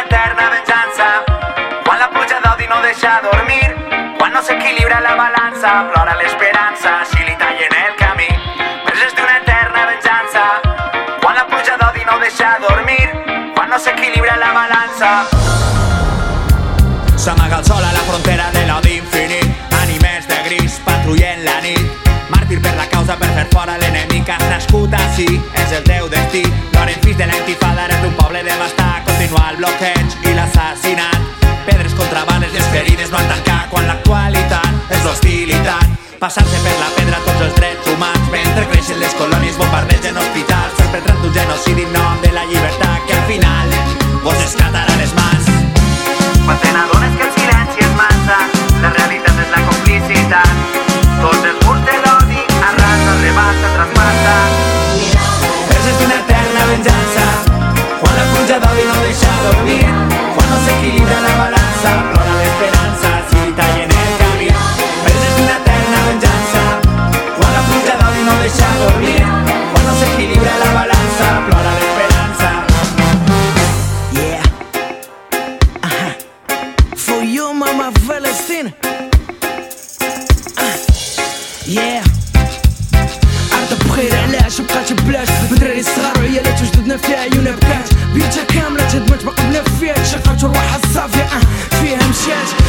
eterna venjança. Quan la pluja d'odi no deixa dormir, quan no s'equilibra la balança, plora l'esperança si li tallen el camí. Preses d'una eterna venjança. Quan la pluja d'odi no deixa dormir, quan no s'equilibra la balança. S'amaga el sol a la frontera de l'odi infinit, ànimes de gris patrullen la nit. Màrtir per la causa per fer fora l'enemic Has nascut així, és el teu destí Loren fills de la intifada, eres d'un poble devastat Continua el bloqueig i l'assassinat. Pedres contra bales les ferides no han tancat Quan l'actualitat és l'hostilitat Passar-se per la pedra tots els drets humans. Mentre creixen les colònies, bombardegen hospitals Perpetran un genocidi en nom de la llibertat Que al final Yeah. بخير علاش؟ بقات بلاش بدراري صغار وعيالات وجدودنا فيها عيونها بكات بيوتها كاملة تهدمت باقي بلا فيات شقات وروحها الصافية أه. فيها مشات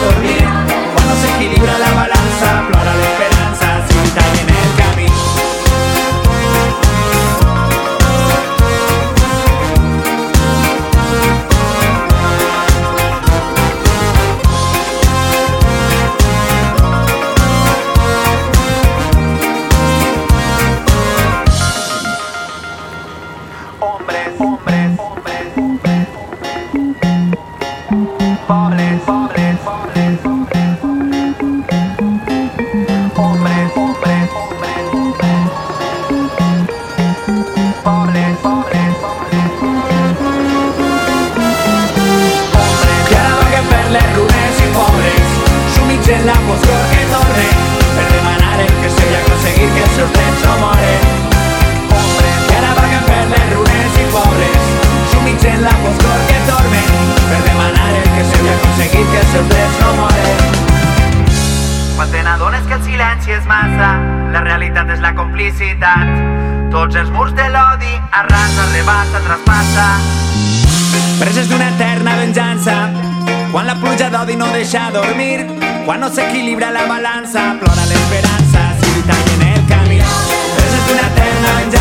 dormir, quan no s'equilibra la balança, plora l'esperança si li tallen el camí. hombres, hombres, hombres, hombres, pobres, la foscor que tornen, per demanar el que sigui aconseguir que els seus drets no moren. Que ara vaguen per les runes i pobres sumits en la foscor que dormen per el que s'havia aconseguit que els seus drets quan te n'adones que el silenci és massa la realitat és la complicitat tots els murs de l'odi arrasa, rebassa, traspassa. Preses d'una eterna venjança. Quan la pluja d'odi no deixa dormir quan no s'equilibra la balança plora l'esperança si tallen el camí. Preses d'una eterna venjança